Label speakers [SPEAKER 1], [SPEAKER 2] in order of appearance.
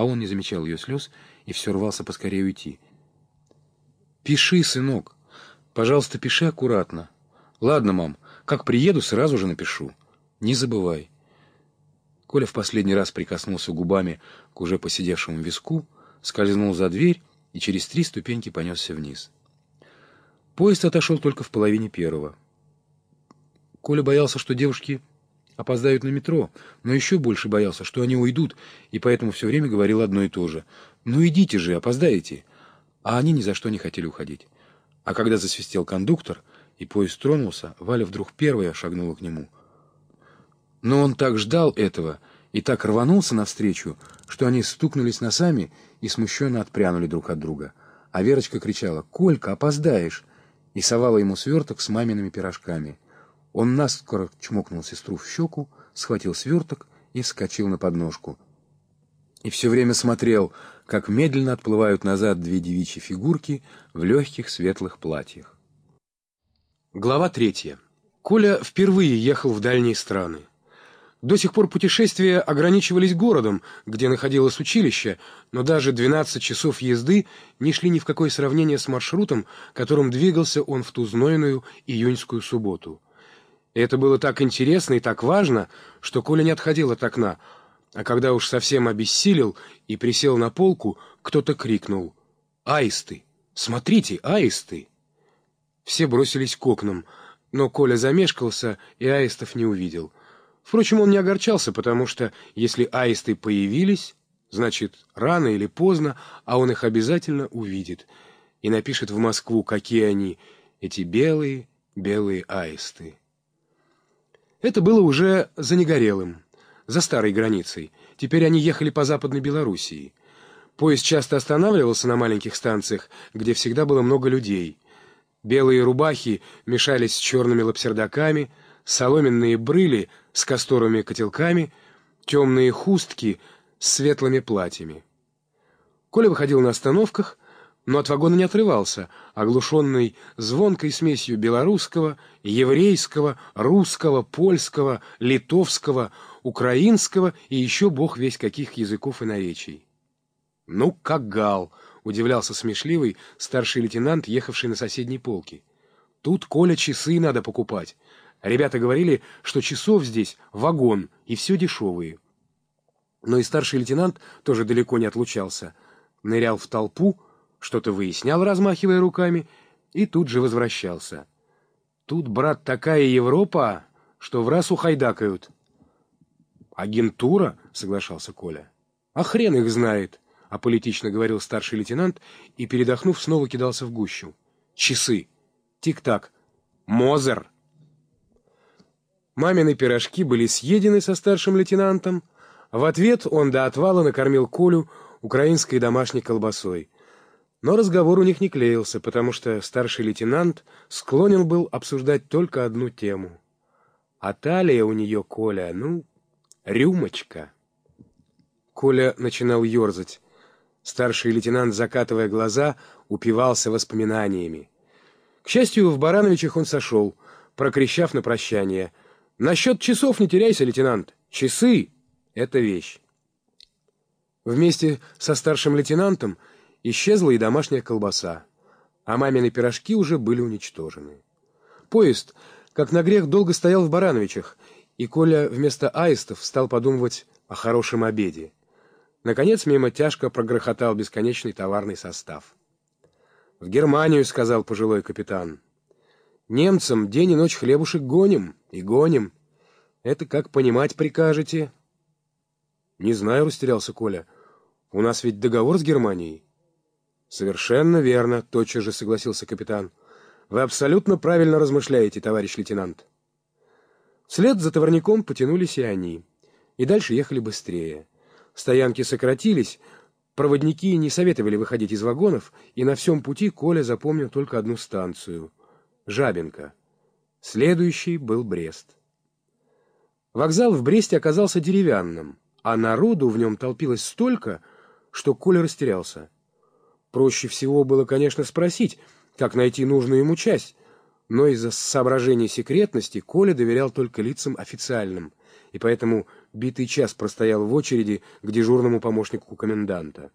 [SPEAKER 1] а он не замечал ее слез и все рвался поскорее уйти. «Пиши, сынок. Пожалуйста, пиши аккуратно. Ладно, мам, как приеду, сразу же напишу. Не забывай». Коля в последний раз прикоснулся губами к уже посидевшему виску, скользнул за дверь и через три ступеньки понесся вниз. Поезд отошел только в половине первого. Коля боялся, что девушки опоздают на метро, но еще больше боялся, что они уйдут, и поэтому все время говорил одно и то же. «Ну идите же, опоздаете!» А они ни за что не хотели уходить. А когда засвистел кондуктор, и поезд тронулся, Валя вдруг первая шагнула к нему. Но он так ждал этого и так рванулся навстречу, что они стукнулись носами и смущенно отпрянули друг от друга. А Верочка кричала «Колька, опоздаешь!» и совала ему сверток с мамиными пирожками — он наскоро чмокнул сестру в щеку, схватил сверток и вскочил на подножку. И все время смотрел, как медленно отплывают назад две девичьи фигурки в легких светлых платьях.
[SPEAKER 2] Глава третья. Коля впервые ехал в дальние страны. До сих пор путешествия ограничивались городом, где находилось училище, но даже 12 часов езды не шли ни в какое сравнение с маршрутом, которым двигался он в ту знойную июньскую субботу. И это было так интересно и так важно, что Коля не отходил от окна, а когда уж совсем обессилел и присел на полку, кто-то крикнул «Аисты! Смотрите, аисты!» Все бросились к окнам, но Коля замешкался и аистов не увидел. Впрочем, он не огорчался, потому что если аисты появились, значит, рано или поздно, а он их обязательно увидит и напишет в Москву, какие они, эти белые, белые аисты. Это было уже за Негорелым, за старой границей. Теперь они ехали по Западной Белоруссии. Поезд часто останавливался на маленьких станциях, где всегда было много людей. Белые рубахи мешались с черными лапсердаками, соломенные брыли с касторовыми котелками, темные хустки с светлыми платьями. Коля выходил на остановках, но от вагона не отрывался, оглушенный звонкой смесью белорусского, еврейского, русского, польского, литовского, украинского и еще бог весь каких языков и наречий. «Ну, как гал!» — удивлялся смешливый старший лейтенант, ехавший на соседней полке. «Тут, Коля, часы надо покупать. Ребята говорили, что часов здесь вагон, и все дешевые». Но и старший лейтенант тоже далеко не отлучался. Нырял в толпу, что-то выяснял, размахивая руками, и тут же возвращался. Тут, брат, такая Европа, что в раз ухайдакают. «Агентура?» — соглашался Коля. «А хрен их знает!» — аполитично говорил старший лейтенант и, передохнув, снова кидался в гущу. «Часы! Тик-так! Мозер!» Мамины пирожки были съедены со старшим лейтенантом. В ответ он до отвала накормил Колю украинской домашней колбасой — но разговор у них не клеился, потому что старший лейтенант склонен был обсуждать только одну тему. А талия у нее, Коля, ну, рюмочка. Коля начинал ерзать. Старший лейтенант, закатывая глаза, упивался воспоминаниями. К счастью, в Барановичах он сошел, прокричав на прощание. «Насчет часов не теряйся, лейтенант. Часы — это вещь». Вместе со старшим лейтенантом Исчезла и домашняя колбаса, а мамины пирожки уже были уничтожены. Поезд, как на грех, долго стоял в Барановичах, и Коля вместо аистов стал подумывать о хорошем обеде. Наконец мимо тяжко прогрохотал бесконечный товарный состав. «В Германию», — сказал пожилой капитан. «Немцам день и ночь хлебушек гоним и гоним. Это как понимать прикажете?» «Не знаю», — растерялся Коля. «У нас ведь договор с Германией». «Совершенно верно», — тотчас же согласился капитан. «Вы абсолютно правильно размышляете, товарищ лейтенант». Вслед за товарником потянулись и они. И дальше ехали быстрее. Стоянки сократились, проводники не советовали выходить из вагонов, и на всем пути Коля запомнил только одну станцию — Жабинка. Следующий был Брест. Вокзал в Бресте оказался деревянным, а народу в нем толпилось столько, что Коля растерялся. Проще всего было, конечно, спросить, как найти нужную ему часть, но из-за соображений секретности Коля доверял только лицам официальным, и поэтому битый час простоял в очереди к дежурному помощнику коменданта.